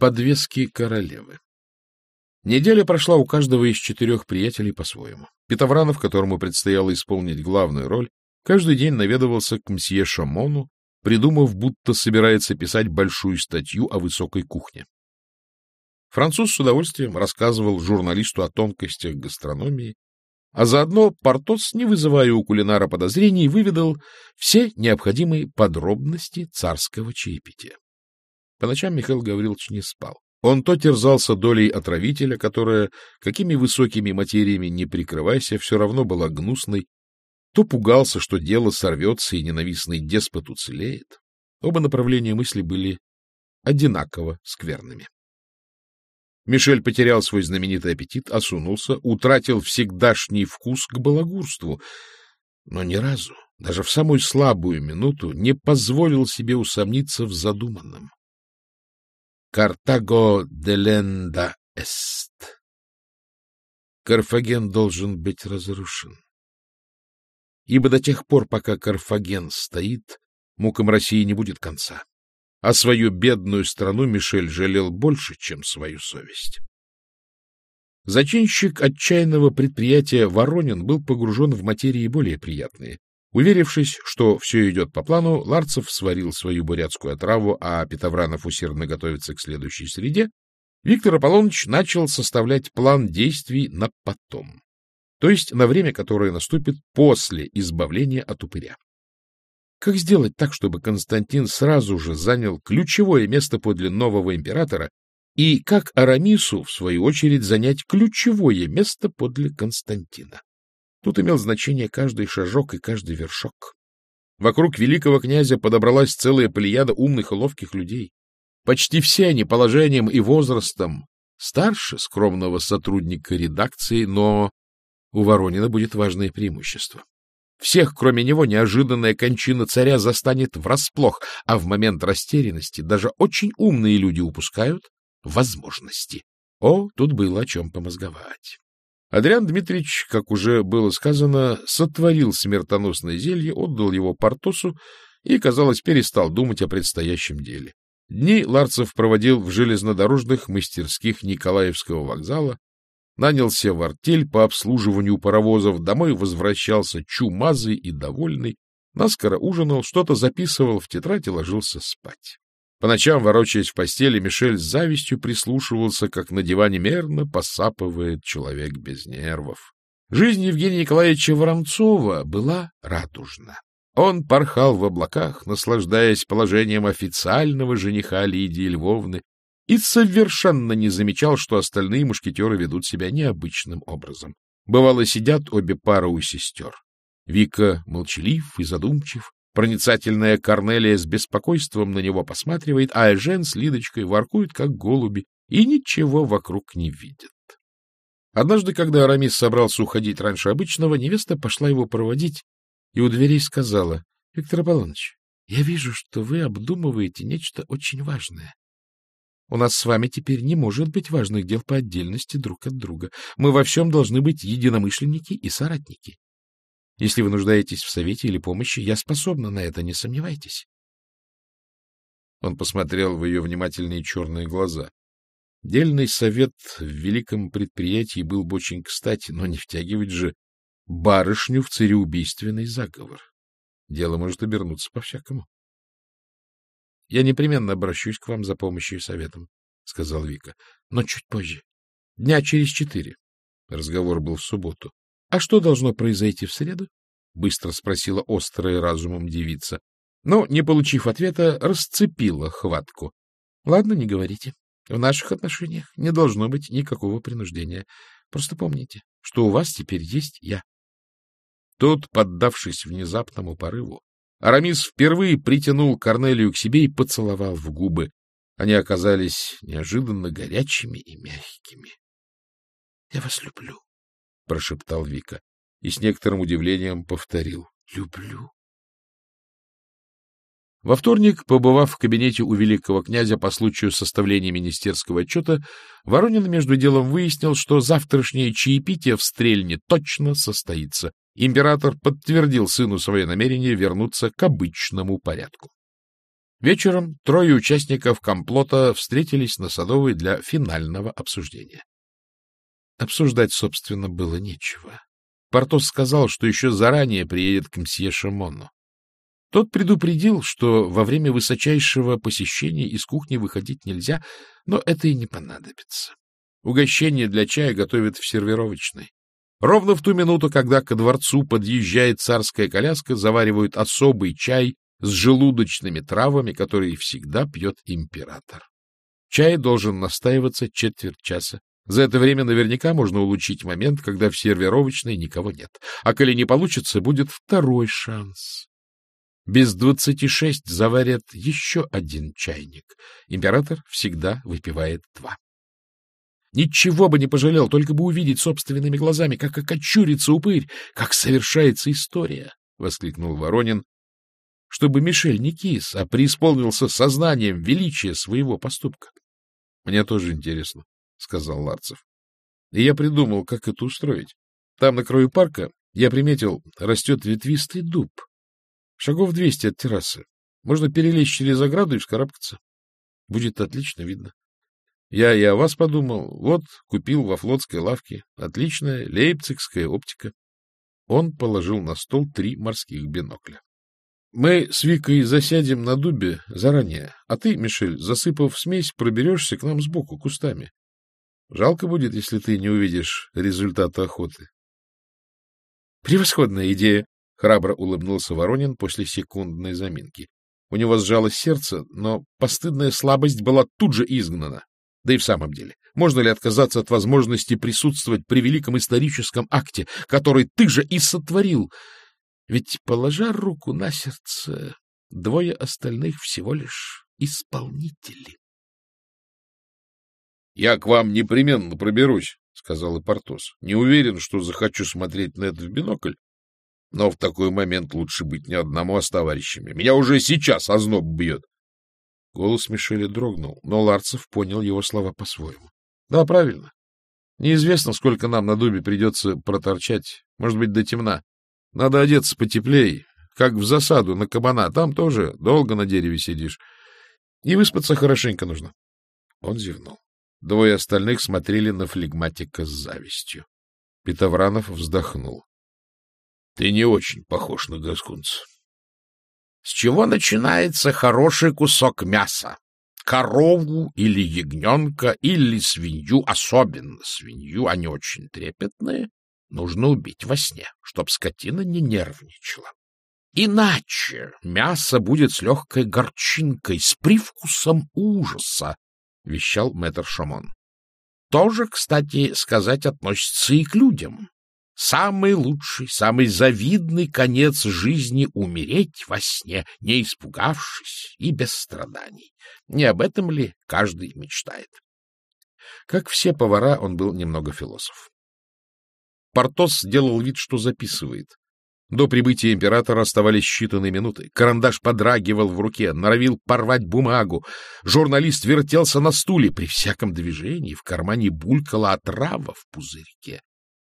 Подвески королевы. Неделя прошла у каждого из четырех приятелей по-своему. Петовранов, которому предстояло исполнить главную роль, каждый день наведывался к мсье Шамону, придумав, будто собирается писать большую статью о высокой кухне. Француз с удовольствием рассказывал журналисту о тонкостях гастрономии, а заодно Портос, не вызывая у кулинара подозрений, выведал все необходимые подробности царского чаепития. По ночам Михаил Гаврилович не спал. Он то терзался долей отравителя, которая, какими высокими материями не прикрывайся, все равно была гнусной, то пугался, что дело сорвется и ненавистный деспот уцелеет. Оба направления мысли были одинаково скверными. Мишель потерял свой знаменитый аппетит, осунулся, утратил всегдашний вкус к балагурству, но ни разу, даже в самую слабую минуту, не позволил себе усомниться в задуманном. Картаго де ленда эст. Карфаген должен быть разрушен. Ибо до тех пор, пока Карфаген стоит, мукам России не будет конца. А свою бедную страну Мишель жалел больше, чем свою совесть. Зачинщик отчаянного предприятия Воронин был погружен в материи более приятные. Уверившись, что все идет по плану, Ларцев сварил свою бурятскую отраву, а Петовранов усердно готовится к следующей среде, Виктор Аполлоныч начал составлять план действий на потом, то есть на время, которое наступит после избавления от упыря. Как сделать так, чтобы Константин сразу же занял ключевое место подле нового императора, и как Арамису, в свою очередь, занять ключевое место подле Константина? Тут имел значение каждый шажок и каждый вершок. Вокруг великого князя подобралась целая плеяда умных и ловких людей. Почти все они положением и возрастом старше скромного сотрудника редакции, но у Воронина будет важное преимущество. Всех, кроме него, неожиданная кончина царя застанет врасплох, а в момент растерянности даже очень умные люди упускают возможности. О, тут было о чем помозговать. Адриан Дмитриевич, как уже было сказано, сотворил смертоносное зелье, отдал его Портосу и, казалось, перестал думать о предстоящем деле. Дни Ларцев проводил в железнодорожных мастерских Николаевского вокзала, нанялся в артель по обслуживанию паровозов, домой возвращался чумазый и довольный, наскоро ужинал, что-то записывал в тетрадь и ложился спать. По ночам, ворочаясь в постели, Мишель с завистью прислушивался, как на диване мерно посапывает человек без нервов. Жизнь Евгения Николаевича Воронцова была радужна. Он порхал в облаках, наслаждаясь положением официального жениха Лидии Львовны, и совершенно не замечал, что остальные мушкетеры ведут себя необычным образом. Бывало, сидят обе пары у сестер. Вика молчалив и задумчив, Проницательная Корнелия с беспокойством на него посматривает, а Эжен с Лидочкой воркуют, как голуби, и ничего вокруг не видят. Однажды, когда Арамис собрался уходить раньше обычного, невеста пошла его проводить и у дверей сказала, — Виктор Аполлоныч, я вижу, что вы обдумываете нечто очень важное. У нас с вами теперь не может быть важных дел по отдельности друг от друга. Мы во всем должны быть единомышленники и соратники. Если вы нуждаетесь в совете или помощи, я способна на это, не сомневайтесь. Он посмотрел в ее внимательные черные глаза. Дельный совет в великом предприятии был бы очень кстати, но не втягивать же барышню в цареубийственный заговор. Дело может обернуться по-всякому. — Я непременно обращусь к вам за помощью и советом, — сказал Вика, — но чуть позже. Дня через четыре. Разговор был в субботу. — А что должно произойти в среду? — быстро спросила острая разумом девица. Но, не получив ответа, расцепила хватку. — Ладно, не говорите. В наших отношениях не должно быть никакого принуждения. Просто помните, что у вас теперь есть я. Тот, поддавшись внезапному порыву, Арамис впервые притянул Корнелию к себе и поцеловал в губы. Они оказались неожиданно горячими и мягкими. — Я вас люблю, прошептал Вика и с некоторым удивлением повторил «люблю». Во вторник, побывав в кабинете у великого князя по случаю составления министерского отчета, Воронин между делом выяснил, что завтрашнее чаепитие в Стрельне точно состоится. Император подтвердил сыну свое намерение вернуться к обычному порядку. Вечером трое участников комплота встретились на Садовой для финального обсуждения. Обсуждать, собственно, было нечего. Портос сказал, что еще заранее приедет к мсье Шамону. Тот предупредил, что во время высочайшего посещения из кухни выходить нельзя, но это и не понадобится. Угощение для чая готовят в сервировочной. Ровно в ту минуту, когда ко дворцу подъезжает царская коляска, заваривают особый чай с желудочными травами, которые всегда пьет император. Чай должен настаиваться четверть часа. За это время наверняка можно улучшить момент, когда в сервировочной никого нет. А коли не получится, будет второй шанс. Без двадцати шесть заварят еще один чайник. Император всегда выпивает два. Ничего бы не пожалел, только бы увидеть собственными глазами, как окочурится упырь, как совершается история, — воскликнул Воронин, чтобы Мишель не кис, а преисполнился сознанием величия своего поступка. — Мне тоже интересно, — сказал Ларцев. — И я придумал, как это устроить. Там, на краю парка, я приметил, растет ветвистый дуб. Шагов двести от террасы. Можно перелезть через ограду и вскарабкаться. Будет отлично видно. Я и о вас подумал. Вот, купил во флотской лавке. Отличная лейпцигская оптика. Он положил на стол три морских бинокля. Мы с Викой засядем на дубе заранее, а ты, Мишель, засыпав смесь, проберешься к нам сбоку, кустами. Жалко будет, если ты не увидишь результата охоты. — Превосходная идея! Храбро улыбнулся Воронин после секундной заминки. У него сжалось сердце, но постыдная слабость была тут же изгнана. Да и в самом деле, можно ли отказаться от возможности присутствовать при великом историческом акте, который ты же и сотворил? Ведь, положа руку на сердце, двое остальных всего лишь исполнители. — Я к вам непременно проберусь, — сказал и Портос. — Не уверен, что захочу смотреть на это в бинокль, но в такой момент лучше быть не одному, а с товарищами. Меня уже сейчас озноб бьет. Голос Мишеля дрогнул, но Ларцев понял его слова по-своему. — Да, правильно. Неизвестно, сколько нам на дубе придется проторчать. Может быть, до темна. Надо одеться потеплее, как в засаду на кабана. Там тоже долго на дереве сидишь. И выспаться хорошенько нужно. Он зевнул. Двое остальных смотрели на флегматика с завистью. Петовранов вздохнул. Ты не очень похож на гаскунца. С чего начинается хороший кусок мяса? Корову или ягненка, или свинью, особенно свинью, они очень трепетные, нужно убить во сне, чтоб скотина не нервничала. Иначе мясо будет с легкой горчинкой, с привкусом ужаса, — вещал мэтр Шамон. Тоже, кстати, сказать относится и к людям. Самый лучший, самый завидный конец жизни — умереть во сне, не испугавшись и без страданий. Не об этом ли каждый мечтает? Как все повара, он был немного философ. Портос сделал вид, что записывает. До прибытия императора оставались считанные минуты. Карандаш подрагивал в руке, норовил порвать бумагу. Журналист вертелся на стуле. При всяком движении в кармане булькала отрава в пузырьке.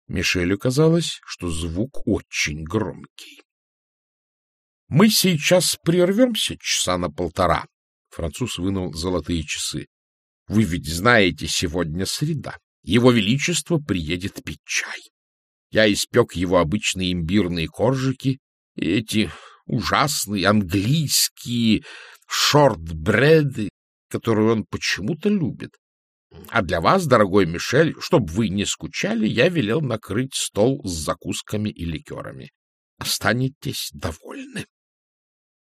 Мишелю казалось, что звук очень громкий. — Мы сейчас прервемся часа на полтора. Француз вынул золотые часы. — Вы ведь знаете, сегодня среда. Его Величество приедет пить чай. Я испек его обычные имбирные коржики эти ужасные английские шортбреды, которые он почему-то любит. А для вас, дорогой Мишель, чтобы вы не скучали, я велел накрыть стол с закусками и ликерами. Останетесь довольны.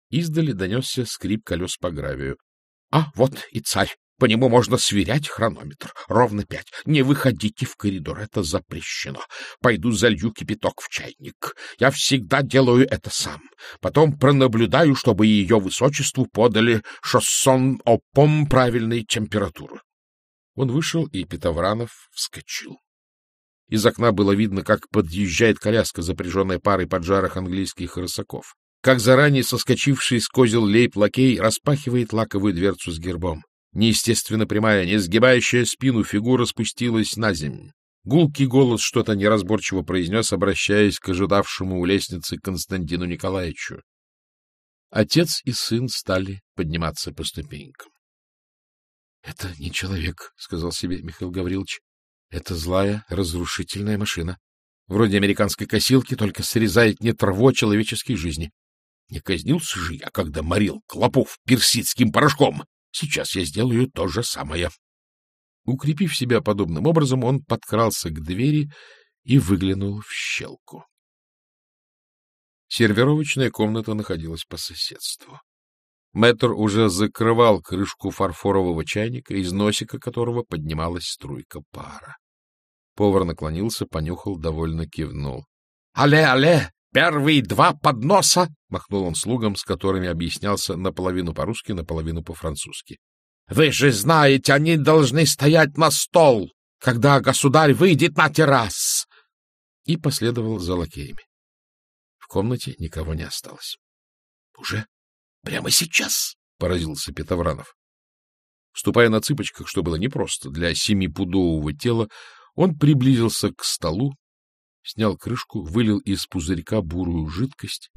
Издали донесся скрип колес по гравию. — А, вот и царь. По нему можно сверять хронометр. Ровно пять. Не выходите в коридор, это запрещено. Пойду залью кипяток в чайник. Я всегда делаю это сам. Потом пронаблюдаю, чтобы ее высочеству подали шоссон опом правильной температуры. Он вышел, и Петовранов вскочил. Из окна было видно, как подъезжает коляска, запряженная парой поджарых английских рысаков. Как заранее соскочивший с козел лейб-лакей распахивает лаковую дверцу с гербом. Неестественно прямая, не сгибающая спину фигура спустилась на землю. Гулкий голос что-то неразборчиво произнес, обращаясь к ожидавшему у лестницы Константину Николаевичу. Отец и сын стали подниматься по ступенькам. — Это не человек, — сказал себе Михаил Гаврилович. — Это злая, разрушительная машина. Вроде американской косилки, только срезает не траву, а человеческие жизни. Не казнился же я, когда морил клопов персидским порошком. Сейчас я сделаю то же самое. Укрепив себя подобным образом, он подкрался к двери и выглянул в щелку. Сервировочная комната находилась по соседству. Мэтр уже закрывал крышку фарфорового чайника, из носика которого поднималась струйка пара. Повар наклонился, понюхал, довольно кивнул. — Але, але! Первые два подноса! — махнул он слугам, с которыми объяснялся наполовину по-русски, наполовину по-французски. — Вы же знаете, они должны стоять на стол, когда государь выйдет на террас! И последовал за лакеями комнате никого не осталось. — Уже? Прямо сейчас? — поразился Петовранов. Ступая на цыпочках, что было непросто для семипудового тела, он приблизился к столу, снял крышку, вылил из пузырька бурую жидкость.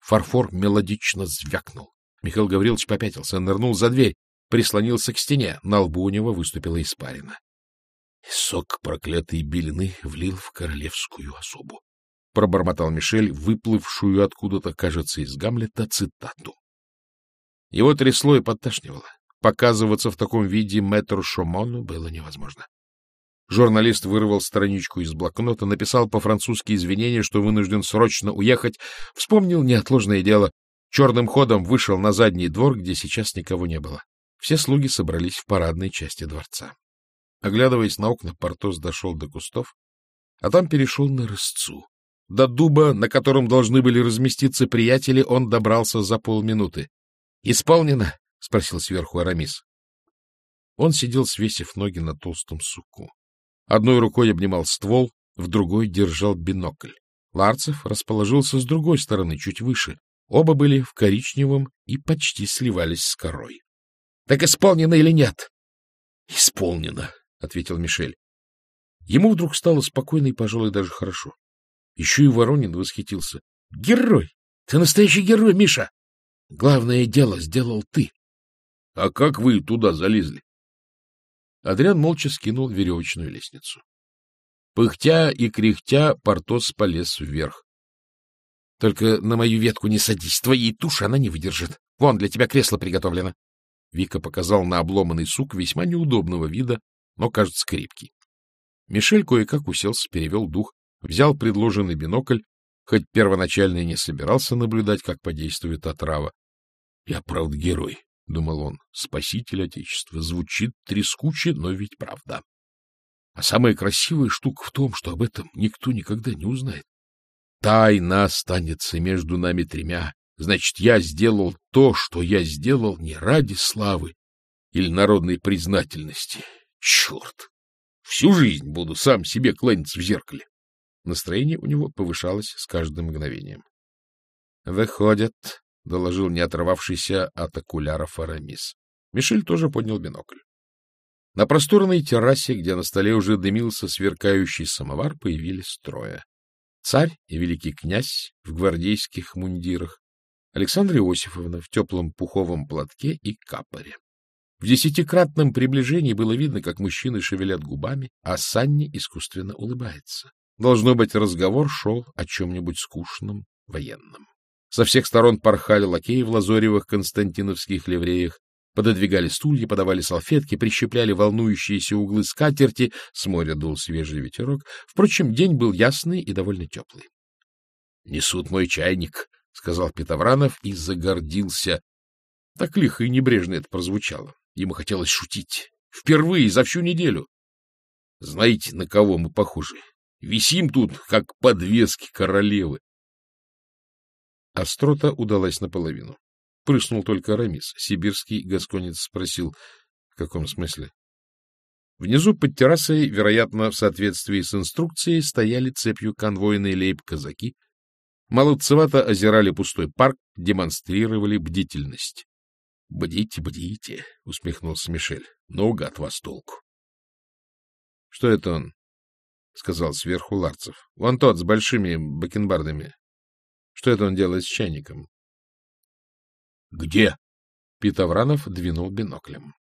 Фарфор мелодично звякнул. Михаил Гаврилович попятился, нырнул за дверь, прислонился к стене. На лбу у него выступила испарина. Сок проклятой белины влил в королевскую особу пробормотал Мишель, выплывшую откуда-то, кажется, из Гамлета, цитату. Его трясло и подташнивало. Показываться в таком виде мэтру Шомону было невозможно. Журналист вырвал страничку из блокнота, написал по-французски извинения, что вынужден срочно уехать, вспомнил неотложное дело, черным ходом вышел на задний двор, где сейчас никого не было. Все слуги собрались в парадной части дворца. Оглядываясь на окна, Портос дошел до кустов, а там перешел на рысцу. До дуба, на котором должны были разместиться приятели, он добрался за полминуты. — Исполнено? — спросил сверху Арамис. Он сидел, свесив ноги на толстом суку. Одной рукой обнимал ствол, в другой держал бинокль. Ларцев расположился с другой стороны, чуть выше. Оба были в коричневом и почти сливались с корой. — Так исполнено или нет? — Исполнено, — ответил Мишель. Ему вдруг стало спокойно и, пожалуй, даже хорошо. Еще и Воронин восхитился. — Герой! Ты настоящий герой, Миша! Главное дело сделал ты. — А как вы туда залезли? Адриан молча скинул веревочную лестницу. Пыхтя и кряхтя Портос полез вверх. — Только на мою ветку не садись, твоей туши она не выдержит. Вон, для тебя кресло приготовлено. Вика показал на обломанный сук весьма неудобного вида, но, кажется, крепкий. Мишель кое-как уселся, перевел дух, взял предложенный бинокль, хоть первоначально и не собирался наблюдать, как подействует отрава. — Я, правда, герой, — думал он, — спаситель Отечества. Звучит трескуче, но ведь правда. А самая красивая штука в том, что об этом никто никогда не узнает. Тайна останется между нами тремя. Значит, я сделал то, что я сделал не ради славы или народной признательности. Черт! Всю жизнь буду сам себе кланяться в зеркале. Настроение у него повышалось с каждым мгновением. — Выходят, — доложил не оторвавшийся от окуляров Арамис. Мишель тоже поднял бинокль. На просторной террасе, где на столе уже дымился сверкающий самовар, появились трое. Царь и великий князь в гвардейских мундирах, Александра Иосифовна в теплом пуховом платке и капоре. В десятикратном приближении было видно, как мужчины шевелят губами, а Санни искусственно улыбается. Должно быть, разговор шел о чем-нибудь скучном, военном. Со всех сторон порхали лакеи в лазоревых константиновских ливреях, пододвигали стулья, подавали салфетки, прищепляли волнующиеся углы скатерти, с моря дул свежий ветерок. Впрочем, день был ясный и довольно теплый. — Несут мой чайник, — сказал Петовранов и загордился. Так лихо и небрежно это прозвучало. Ему хотелось шутить. Впервые за всю неделю. Знаете, на кого мы похожи? Висим тут, как подвески королевы. Острота удалась наполовину. Прыснул только Рамис. Сибирский гасконец спросил, в каком смысле? Внизу под террасой, вероятно, в соответствии с инструкцией, стояли цепью конвойные лейб-казаки, молодцевато озирали пустой парк, демонстрировали бдительность. — Бдите, бдите, — усмехнулся Мишель. — Много от вас толку. — Что это он? — сказал сверху Ларцев. — Вон тот, с большими бакенбардами. Что это он делает с чайником? Где? Питовранов двинул биноклем.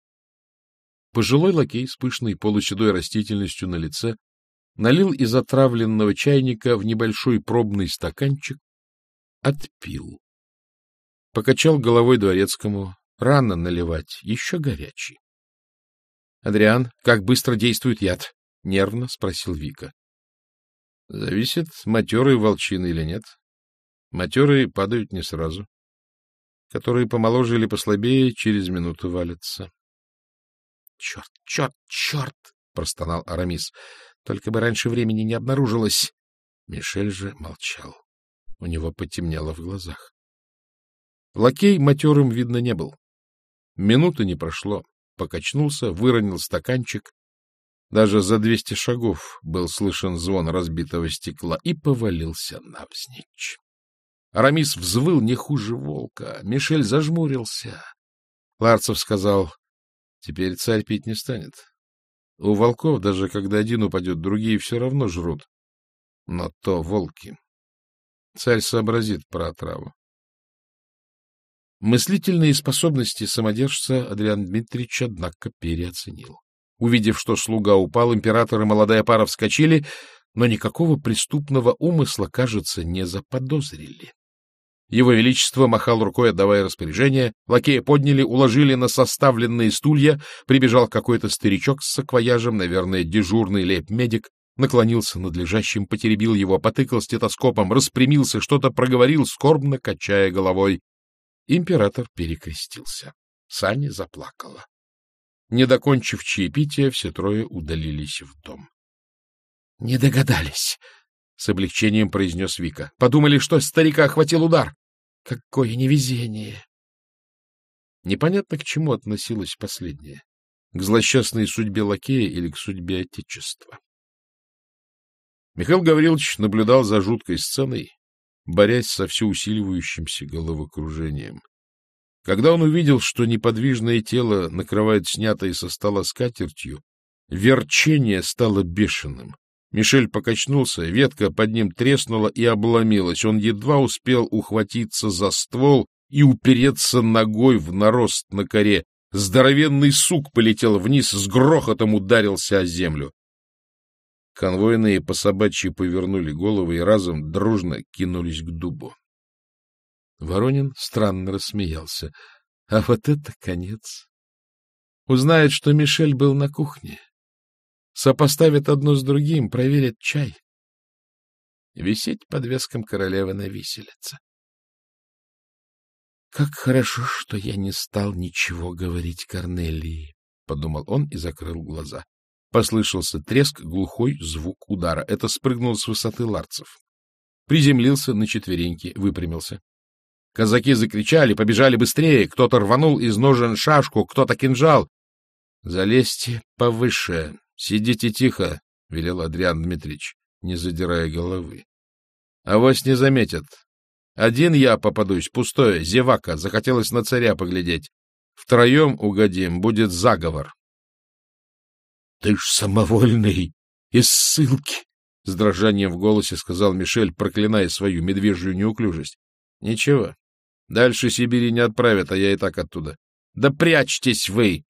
Пожилой лакей с пышной полуседой растительностью на лице налил из отравленного чайника в небольшой пробный стаканчик, отпил. Покачал головой дворецкому. Рано наливать, еще горячий. — Адриан, как быстро действует яд? — нервно спросил Вика. — Зависит, матерые волчины или нет. Матерые падают не сразу. Которые помоложе или послабее, через минуту валятся. — Черт, черт, черт! — простонал Арамис. — Только бы раньше времени не обнаружилось. Мишель же молчал. У него потемнело в глазах. Лакей матерым, видно, не был. Минуты не прошло. Покачнулся, выронил стаканчик. Даже за двести шагов был слышен звон разбитого стекла и повалился навзничь. Арамис взвыл не хуже волка. Мишель зажмурился. Ларцев сказал, теперь царь пить не станет. У волков, даже когда один упадет, другие все равно жрут. Но то волки. Царь сообразит про отраву. Мыслительные способности самодержца Адриан Дмитриевич, однако, переоценил. Увидев, что слуга упал, император и молодая пара вскочили, но никакого преступного умысла, кажется, не заподозрили. Его Величество махал рукой, отдавая распоряжение, лакея подняли, уложили на составленные стулья, прибежал какой-то старичок с саквояжем, наверное, дежурный лейб-медик, наклонился над лежащим, потеребил его, потыкал стетоскопом, распрямился, что-то проговорил, скорбно качая головой. Император перекрестился. Сани заплакала. Не докончив чаепития, все трое удалились в дом. — Не догадались, — с облегчением произнес Вика. — Подумали, что старика охватил удар. Какое невезение! Непонятно, к чему относилось последнее. К злосчастной судьбе лакея или к судьбе Отечества. Михаил Гаврилович наблюдал за жуткой сценой, борясь со все усиливающимся головокружением. Когда он увидел, что неподвижное тело накрывает снятой со стола скатертью, верчение стало бешеным. Мишель покачнулся, ветка под ним треснула и обломилась. Он едва успел ухватиться за ствол и упереться ногой в нарост на коре. Здоровенный сук полетел вниз, с грохотом ударился о землю. Конвойные по собачьи повернули головы и разом дружно кинулись к дубу. Воронин странно рассмеялся. А вот это конец. Узнает, что Мишель был на кухне. Сопоставит одно с другим, проверит чай. Висеть под веском королевы на виселице. «Как хорошо, что я не стал ничего говорить Корнелии», — подумал он и закрыл глаза. Послышался треск, глухой звук удара. Это спрыгнул с высоты ларцев. Приземлился на четвереньки, выпрямился. Казаки закричали, побежали быстрее. Кто-то рванул из ножен шашку, кто-то кинжал. — Залезьте повыше, сидите тихо, — велел Адриан Дмитриевич, не задирая головы. — А вас не заметят. Один я попадусь, пустое, зевака, захотелось на царя поглядеть. Втроем угодим, будет заговор. Ты ж самовольный, из ссылки! — с дрожанием в голосе сказал Мишель, проклиная свою медвежью неуклюжесть. — Ничего, дальше Сибири не отправят, а я и так оттуда. — Да прячьтесь вы!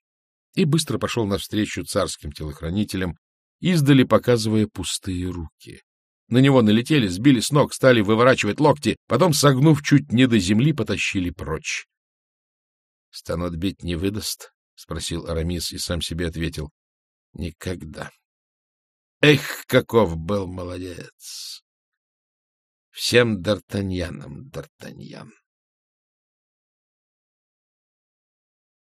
И быстро пошел навстречу царским телохранителям, издали показывая пустые руки. На него налетели, сбили с ног, стали выворачивать локти, потом, согнув чуть не до земли, потащили прочь. — Станут бить не выдаст? — спросил Арамис и сам себе ответил. Никогда. Эх, каков был молодец! Всем Д'Артаньяном Д'Артаньян!